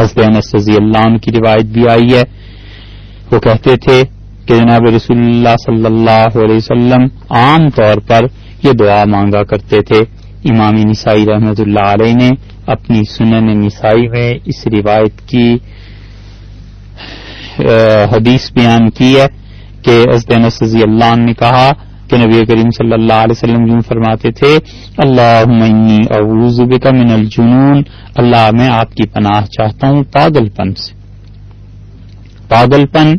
حسب رضی اللہ عنہ کی روایت بھی آئی ہے۔ وہ کہتے تھے کہ جناب رسول اللہ صلی اللہ علیہ وسلم عام طور پر یہ دعا مانگا کرتے تھے۔ امام نسائی رحمت اللہ علیہ نے اپنی سنن نسائی میں اس روایت کی حدیث بیان کی ہے کہ ازدین رضی اللہ عنہ نے کہا کہ نبی کریم صلی اللہ علیہ وسلم یوں فرماتے تھے اللہ اعوذ بک من الجنون اللہ، میں آپ کی پناہ چاہتا ہوں پاگل پن سے۔ پاگل پن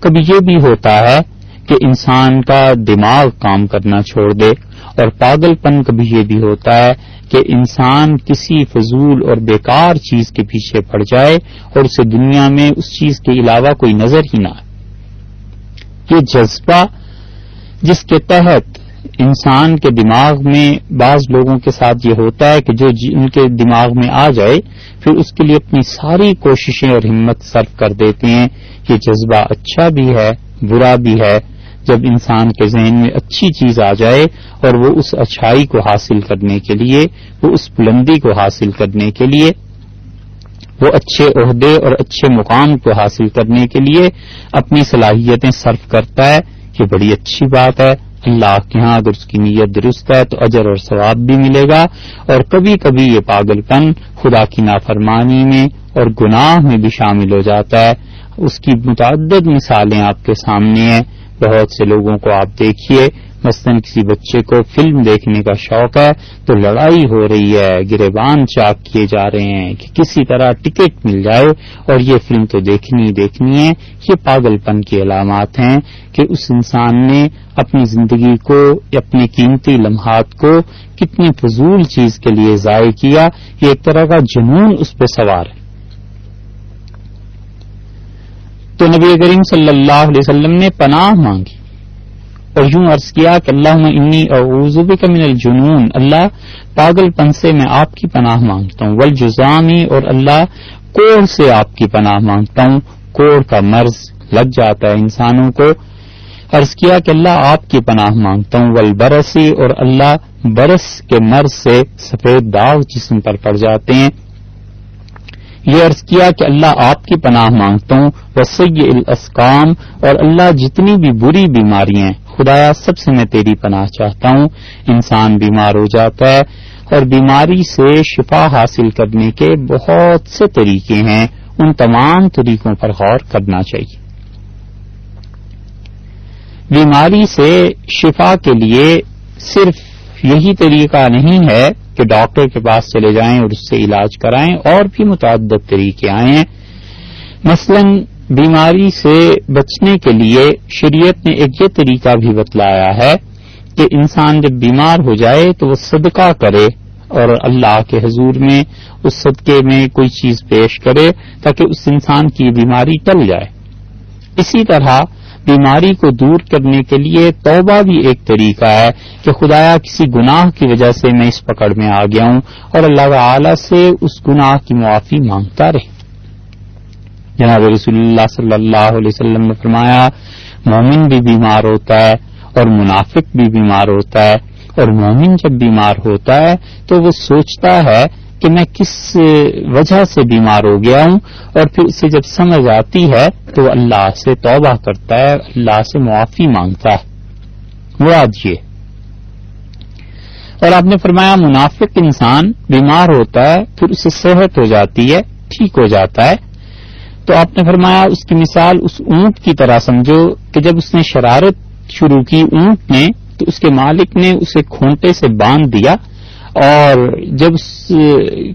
کبھی یہ بھی ہوتا ہے کہ انسان کا دماغ کام کرنا چھوڑ دے، اور پاگل پن کبھی یہ بھی ہوتا ہے کہ انسان کسی فضول اور بیکار چیز کے پیچھے پڑ جائے اور اسے دنیا میں اس چیز کے علاوہ کوئی نظر ہی نہ آئے۔ یہ جذبہ جس کے تحت انسان کے دماغ میں بعض لوگوں کے ساتھ یہ ہوتا ہے کہ جو جی- ان کے دماغ میں آ جائے، پھر اس کے لیے اپنی ساری کوششیں اور ہمت صرف کر دیتے ہیں یہ جذبہ اچھا بھی ہے، برا بھی ہے۔ جب انسان کے ذہن میں اچھی چیز آ جائے اور وہ اس اچھائی کو حاصل کرنے کے لیے، وہ اس بلندی کو حاصل کرنے کے لیے، وہ اچھے عہدے اور اچھے مقام کو حاصل کرنے کے لیے اپنی صلاحیتیں صرف کرتا ہے یہ بڑی اچھی بات ہے۔ اللہ کے ہاں اگر اس کی نیت درست ہے تو اجر اور ثواب بھی ملے گا۔ اور کبھی کبھی یہ پاگل پن خدا کی نافرمانی میں اور گناہ میں بھی شامل ہو جاتا ہے۔ اس کی متعدد مثالیں آپ کے سامنے ہیں۔ بہت سے لوگوں کو آپ دیکھیے، مثلاً کسی بچے کو فلم دیکھنے کا شوق ہے تو لڑائی ہو رہی ہے، گریبان چاک کیے جا رہے ہیں کہ کسی طرح ٹکٹ مل جائے اور یہ فلم تو دیکھنی ہی دیکھنی ہے۔ یہ پاگل پن کی علامات ہیں کہ اس انسان نے اپنی زندگی کو، اپنے قیمتی لمحات کو کتنی فضول چیز کے لیے ضائع کیا۔ یہ ایک طرح کا جنون اس پہ سوار ہے۔ تو نبی کریم صلی اللہ علیہ وسلم نے پناہ مانگی اور یوں عرض کیا کہ اللہ انی اعوذ بک من الجنون، اللہ پاگل پن سے میں آپ کی پناہ مانگتا ہوں، والجزامی اور اللہ کوڑ سے آپ کی پناہ مانگتا ہوں، کوڑ کا مرض لگ جاتا ہے انسانوں کو۔ عرض کیا کہ اللہ آپ کی پناہ مانگتا ہوں، والبرسی اور اللہ برس کے مرض سے سفید داغ جسم پر پڑ جاتے ہیں۔ یہ عرض کیا کہ اللہ آپ کی پناہ مانگتا ہوں وسیع الاسقام، اور اللہ جتنی بھی بری بیماریاں خدایا سب سے میں تیری پناہ چاہتا ہوں۔ انسان بیمار ہو جاتا ہے اور بیماری سے شفا حاصل کرنے کے بہت سے طریقے ہیں۔ ان تمام طریقوں پر غور کرنا چاہیے۔ بیماری سے شفا کے لیے صرف یہی طریقہ نہیں ہے کہ ڈاکٹر کے پاس چلے جائیں اور اس سے علاج کرائیں اور بھی متعدد طریقے آئے ہیں مثلا بیماری سے بچنے کے لیے شریعت نے ایک یہ طریقہ بھی بتلایا ہے کہ انسان جب بیمار ہو جائے تو وہ صدقہ کرے اور اللہ کے حضور میں اس صدقے میں کوئی چیز پیش کرے تاکہ اس انسان کی بیماری ٹل جائے۔ اسی طرح بیماری کو دور کرنے کے لیے توبہ بھی ایک طریقہ ہے کہ خدایا کسی گناہ کی وجہ سے میں اس پکڑ میں آ گیا ہوں اور اللہ تعالی سے اس گناہ کی معافی مانگتا رہے۔ جناب رسول اللہ صلی اللہ علیہ وسلم نے فرمایا، مومن بھی بیمار ہوتا ہے اور منافق بھی بیمار ہوتا ہے اور مومن جب بیمار ہوتا ہے تو وہ سوچتا ہے کہ میں کس وجہ سے بیمار ہو گیا ہوں اور پھر اسے جب سمجھ آتی ہے تو اللہ سے توبہ کرتا ہے اللہ سے معافی مانگتا ہے۔ مراد یہ۔ اور آپ نے فرمایا منافق انسان بیمار ہوتا ہے، پھر اسے صحت ہو جاتی ہے، ٹھیک ہو جاتا ہے۔ تو آپ نے فرمایا اس کی مثال اس اونٹ کی طرح سمجھو کہ جب اس نے شرارت شروع کی اونٹ نے تو اس کے مالک نے اسے کھونٹے سے باندھ دیا اور جب اس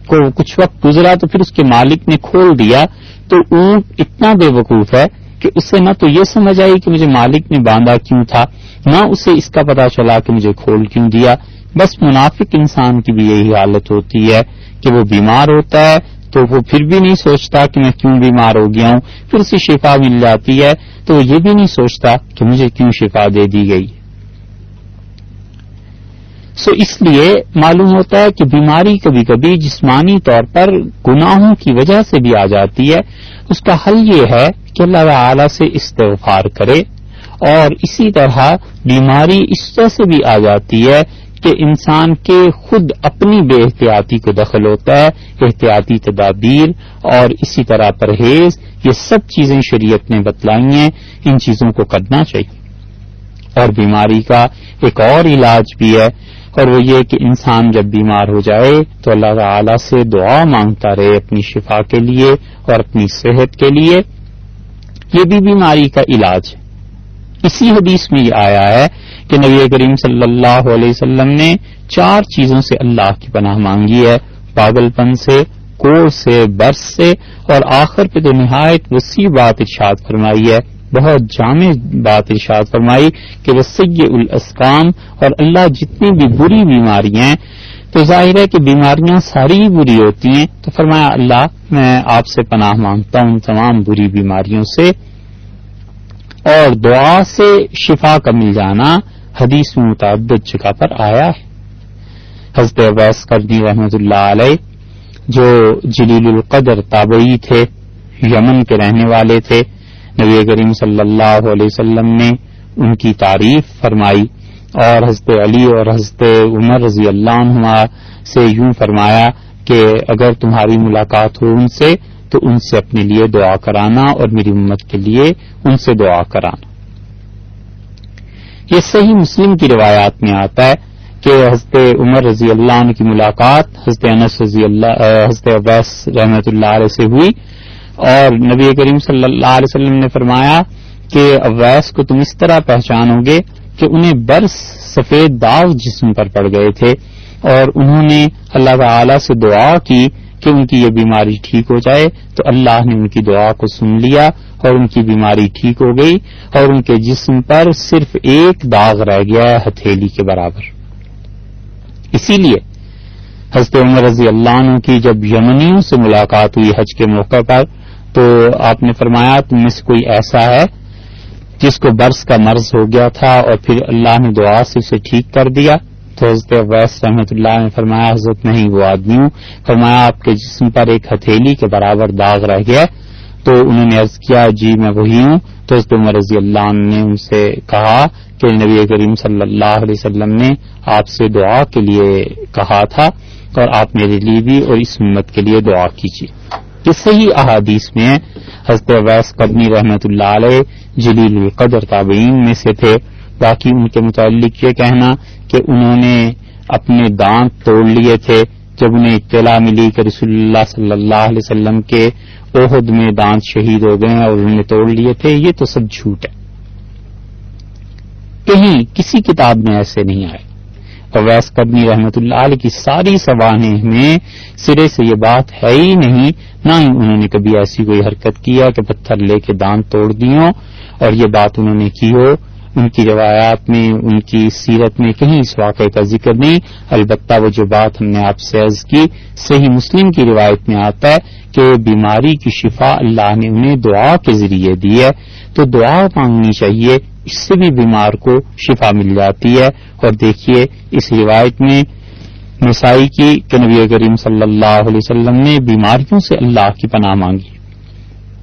کو کچھ وقت گزرا تو پھر اس کے مالک نے کھول دیا تو اونٹ اتنا بے وقوف ہے کہ اسے نہ تو یہ سمجھ آئی کہ مجھے مالک نے باندھا کیوں تھا، نہ اسے اس کا پتا چلا کہ مجھے کھول کیوں دیا۔ بس منافق انسان کی بھی یہی حالت ہوتی ہے کہ وہ بیمار ہوتا ہے تو وہ پھر بھی نہیں سوچتا کہ میں کیوں بیمار ہو گیا ہوں، پھر اسے شفا مل جاتی ہے تو وہ یہ بھی نہیں سوچتا کہ مجھے کیوں شفا دے دی گئی۔ سو اس لیے معلوم ہوتا ہے کہ بیماری کبھی کبھی جسمانی طور پر گناہوں کی وجہ سے بھی آ جاتی ہے۔ اس کا حل یہ ہے کہ اللہ تعالی سے استغفار کرے اور اسی طرح بیماری اس طرح سے بھی آ جاتی ہے کہ انسان کے خود اپنی بے احتیاطی کو دخل ہوتا ہے، احتیاطی تدابیر اور اسی طرح پرہیز، یہ سب چیزیں شریعت نے بتلائی ہیں، ان چیزوں کو کرنا چاہیے۔ اور بیماری کا ایک اور علاج بھی ہے اور وہ یہ کہ انسان جب بیمار ہو جائے تو اللہ تعالی سے دعا مانگتا رہے اپنی شفا کے لیے اور اپنی صحت کے لیے۔ یہ بھی بیماری کا علاج ہے۔ اسی حدیث میں یہ آیا ہے کہ نبی کریم صلی اللہ علیہ وسلم نے چار چیزوں سے اللہ کی پناہ مانگی ہے۔ پاگل پن سے کوڑ سے، برس سے اور آخر پہ تو نہایت وسیع بات ارشاد فرمائی ہے۔ بہت جامع بات ارشاد فرمائی کہ وہ سی الاسکام اور اللہ جتنی بھی بری بیماریاں ہیں، تو ظاہر ہے کہ بیماریاں ساری بری ہوتی ہیں۔ تو فرمایا، اللہ، میں آپ سے پناہ مانگتا ہوں تمام بری بیماریوں سے۔ اور دعا سے شفا کا مل جانا حدیث میں متعدد جگہ پر آیا ہے۔ حضرت عبیس قدی رحمت اللہ علیہ، جو جلیل القدر تابعی تھے، یمن کے رہنے والے تھے نبی کریم صلی اللہ علیہ وسلم نے ان کی تعریف فرمائی اور حضرت علی اور حضرت عمر رضی اللہ عنہ سے یوں فرمایا کہ اگر تمہاری ملاقات ہو ان سے، تو ان سے اپنے لیے دعا کرانا اور میری امت کے لیے ان سے دعا کرانا۔ یہ صحیح مسلم کی روایات میں آتا ہے کہ حضرت عمر رضی اللہ عنہ کی ملاقات حضرت انس رضی اللہ، حضرت عبیس رحمت اللہ علیہ سے ہوئی۔ اور نبی کریم صلی اللہ علیہ وسلم نے فرمایا کہ اویس کو تم اس طرح پہچانو گے کہ انہیں برس سفید داغ جسم پر پڑ گئے تھے اور انہوں نے اللہ تعالی سے دعا کی کہ ان کی یہ بیماری ٹھیک ہو جائے تو اللہ نے ان کی دعا کو سن لیا اور ان کی بیماری ٹھیک ہو گئی اور ان کے جسم پر صرف ایک داغ رہ گیا ہتھیلی کے برابر۔ اسی لیے حضرت عمر رضی اللہ عنہ کی جب یمنیوں سے ملاقات ہوئی حج کے موقع پر تو آپ نے فرمایا تم میں سے کوئی ایسا ہے جس کو برس کا مرض ہو گیا تھا اور پھر اللہ نے دعا سے اسے ٹھیک کر دیا؟ تو حضرت ویس رحمت اللہ نے فرمایا، حضرت نہیں، وہ آدمی ہوں۔ فرمایا، آپ کے جسم پر ایک ہتھیلی کے برابر داغ رہ گیا تو انہوں نے عرض کیا جی میں وہی ہوں۔ تو حضرت عمر رضی اللہ عنہ نے ان سے کہا کہ نبی کریم صلی اللہ علیہ وسلم نے آپ سے دعا کے لیے کہا تھا اور آپ میرے لیے بھی اور اس امت کے لیے دعا کیجیے۔ یہ صحیح احادیث میں حضرت ویس قدنی رحمت اللہ علیہ جلیل القدر تابعین میں سے تھے۔ باقی ان کے متعلق یہ کہنا کہ انہوں نے اپنے دانت توڑ لیے تھے۔ جب انہیں اطلاع ملی کہ رسول اللہ صلی اللہ علیہ وسلم کے عہد میں دانت شہید ہو گئے اور انہوں نے توڑ لیے تھے، یہ تو سب جھوٹ ہے۔ کہیں کسی کتاب میں ایسے نہیں آئے۔ اویس قدمی رحمت اللہ علیہ کی ساری سوانح میں سرے سے یہ بات ہے ہی نہیں، نہ ہی انہوں نے کبھی ایسی کوئی حرکت کیا کہ پتھر لے کے دانت توڑ دیوں اور یہ بات انہوں نے کی ہو۔ ان کی روایات میں، ان کی سیرت میں کہیں اس واقعے کا ذکر نہیں۔ البتہ وہ جو بات ہم نے آپ سے عرض کی، صحیح مسلم کی روایت میں آتا ہے کہ بیماری کی شفا اللہ نے انہیں دعا کے ذریعے دی ہے۔ تو دعا مانگنی چاہیے اس سے بھی بیمار کو شفا مل جاتی ہے۔ اور دیکھیے، اس روایت میں نسائی کی کہ نبی کریم صلی اللہ علیہ وسلم نے بیماریوں سے اللہ کی پناہ مانگی۔